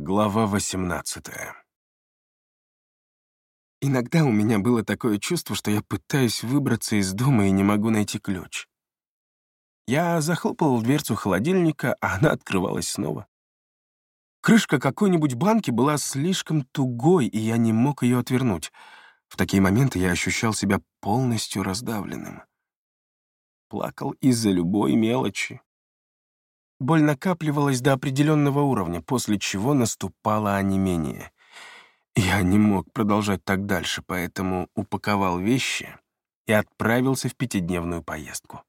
Глава 18 Иногда у меня было такое чувство, что я пытаюсь выбраться из дома и не могу найти ключ. Я захлопывал дверцу холодильника, а она открывалась снова. Крышка какой-нибудь банки была слишком тугой, и я не мог ее отвернуть. В такие моменты я ощущал себя полностью раздавленным. Плакал из-за любой мелочи. Боль накапливалась до определенного уровня, после чего наступало онемение. Я не мог продолжать так дальше, поэтому упаковал вещи и отправился в пятидневную поездку.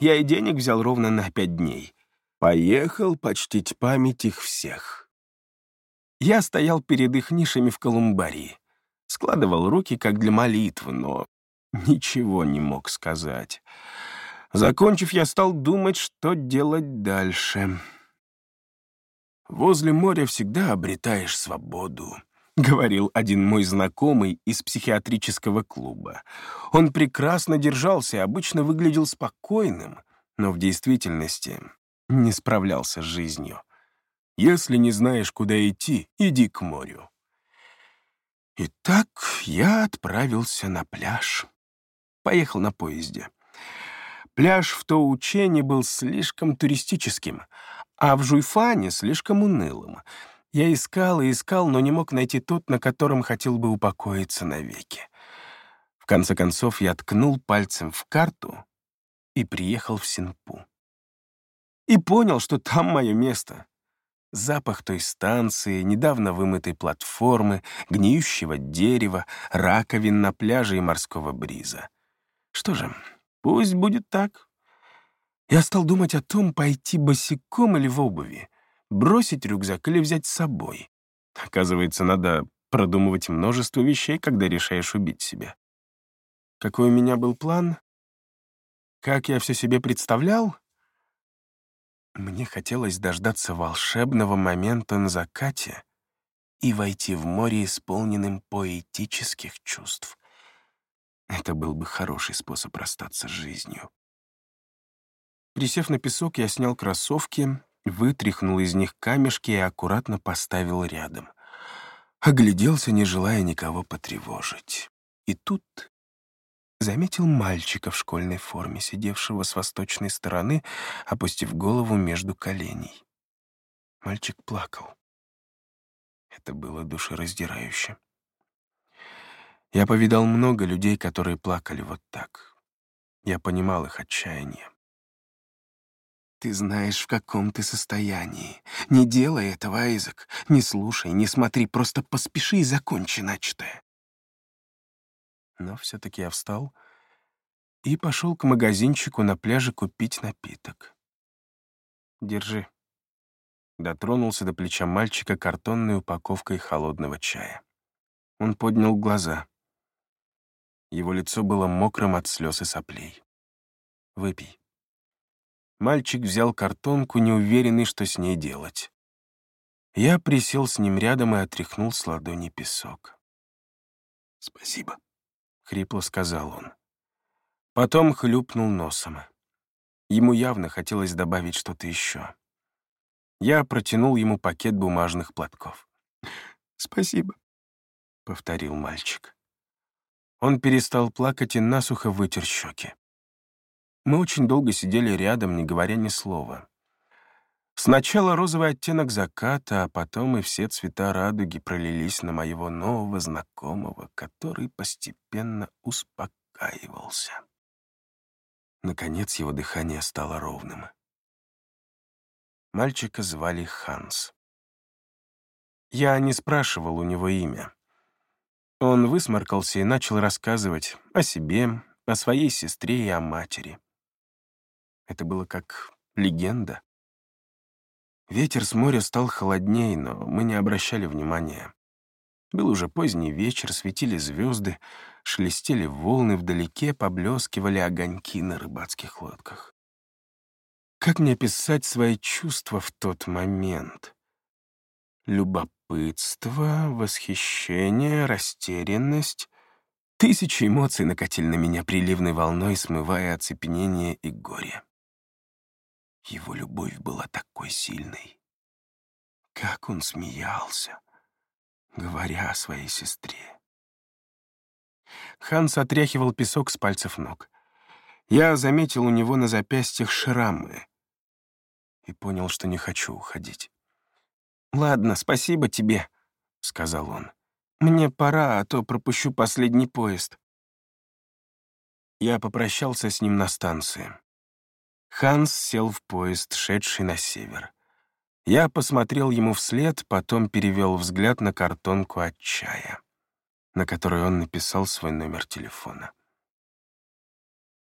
Я и денег взял ровно на пять дней. Поехал почтить память их всех. Я стоял перед их нишами в колумбарии, складывал руки, как для молитвы, но ничего не мог сказать. Закончив, я стал думать, что делать дальше. «Возле моря всегда обретаешь свободу», — говорил один мой знакомый из психиатрического клуба. Он прекрасно держался и обычно выглядел спокойным, но в действительности не справлялся с жизнью. «Если не знаешь, куда идти, иди к морю». Итак, я отправился на пляж. Поехал на поезде. Пляж в Тоучене был слишком туристическим, а в Жуйфане слишком унылым. Я искал и искал, но не мог найти тот, на котором хотел бы упокоиться навеки. В конце концов, я ткнул пальцем в карту и приехал в Синпу. И понял, что там мое место. Запах той станции, недавно вымытой платформы, гниющего дерева, раковин на пляже и морского бриза. Что же, Пусть будет так. Я стал думать о том, пойти босиком или в обуви, бросить рюкзак или взять с собой. Оказывается, надо продумывать множество вещей, когда решаешь убить себя. Какой у меня был план? Как я все себе представлял? Мне хотелось дождаться волшебного момента на закате и войти в море исполненным поэтических чувств. Это был бы хороший способ расстаться с жизнью. Присев на песок, я снял кроссовки, вытряхнул из них камешки и аккуратно поставил рядом. Огляделся, не желая никого потревожить. И тут заметил мальчика в школьной форме, сидевшего с восточной стороны, опустив голову между коленей. Мальчик плакал. Это было душераздирающе. Я повидал много людей, которые плакали вот так. Я понимал их отчаяние. Ты знаешь, в каком ты состоянии. Не делай этого, Айзек. Не слушай, не смотри, просто поспеши и закончи начатое. Но все-таки я встал и пошел к магазинчику на пляже купить напиток. Держи. Дотронулся до плеча мальчика картонной упаковкой холодного чая. Он поднял глаза. Его лицо было мокрым от слез и соплей. «Выпей». Мальчик взял картонку, неуверенный, что с ней делать. Я присел с ним рядом и отряхнул с ладони песок. «Спасибо», — хрипло сказал он. Потом хлюпнул носом. Ему явно хотелось добавить что-то еще. Я протянул ему пакет бумажных платков. «Спасибо», — повторил мальчик. Он перестал плакать и насухо вытер щеки. Мы очень долго сидели рядом, не говоря ни слова. Сначала розовый оттенок заката, а потом и все цвета радуги пролились на моего нового знакомого, который постепенно успокаивался. Наконец его дыхание стало ровным. Мальчика звали Ханс. Я не спрашивал у него имя. Он высморкался и начал рассказывать о себе, о своей сестре и о матери. Это было как легенда. Ветер с моря стал холодней, но мы не обращали внимания. Был уже поздний вечер, светили звезды, шелестели волны, вдалеке поблескивали огоньки на рыбацких лодках. Как мне описать свои чувства в тот момент? Любопытство, восхищение, растерянность. Тысячи эмоций накатили на меня приливной волной, смывая оцепенение и горе. Его любовь была такой сильной, Как он смеялся, говоря о своей сестре. Ханс отряхивал песок с пальцев ног. Я заметил у него на запястьях шрамы и понял, что не хочу уходить. «Ладно, спасибо тебе», — сказал он. «Мне пора, а то пропущу последний поезд». Я попрощался с ним на станции. Ханс сел в поезд, шедший на север. Я посмотрел ему вслед, потом перевел взгляд на картонку от чая, на которой он написал свой номер телефона.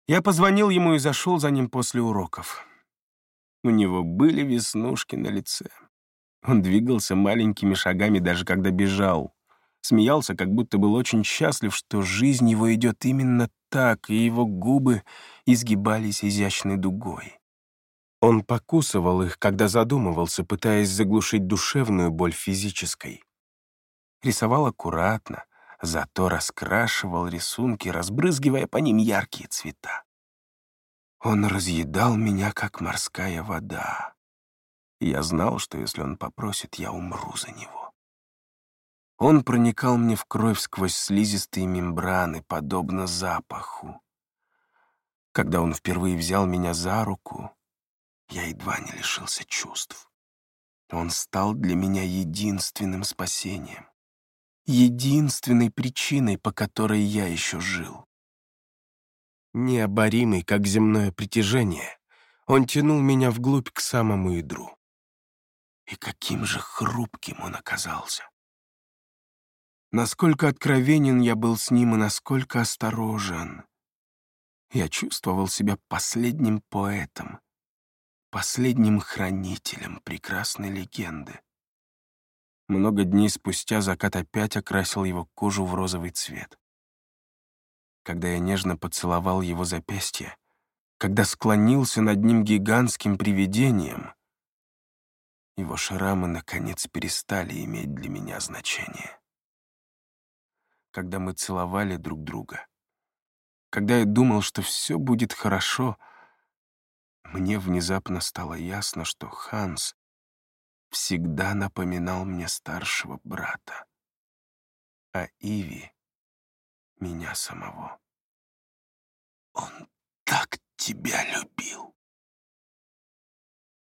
Я позвонил ему и зашел за ним после уроков. У него были веснушки на лице. Он двигался маленькими шагами, даже когда бежал. Смеялся, как будто был очень счастлив, что жизнь его идет именно так, и его губы изгибались изящной дугой. Он покусывал их, когда задумывался, пытаясь заглушить душевную боль физической. Рисовал аккуратно, зато раскрашивал рисунки, разбрызгивая по ним яркие цвета. Он разъедал меня, как морская вода. Я знал, что если он попросит, я умру за него. Он проникал мне в кровь сквозь слизистые мембраны, подобно запаху. Когда он впервые взял меня за руку, я едва не лишился чувств. Он стал для меня единственным спасением, единственной причиной, по которой я еще жил. Необоримый, как земное притяжение, он тянул меня вглубь к самому ядру. И каким же хрупким он оказался. Насколько откровенен я был с ним и насколько осторожен. Я чувствовал себя последним поэтом, последним хранителем прекрасной легенды. Много дней спустя закат опять окрасил его кожу в розовый цвет. Когда я нежно поцеловал его запястье, когда склонился над ним гигантским привидением, его шрамы, наконец, перестали иметь для меня значение. Когда мы целовали друг друга, когда я думал, что все будет хорошо, мне внезапно стало ясно, что Ханс всегда напоминал мне старшего брата, а Иви — меня самого. «Он так тебя любил!»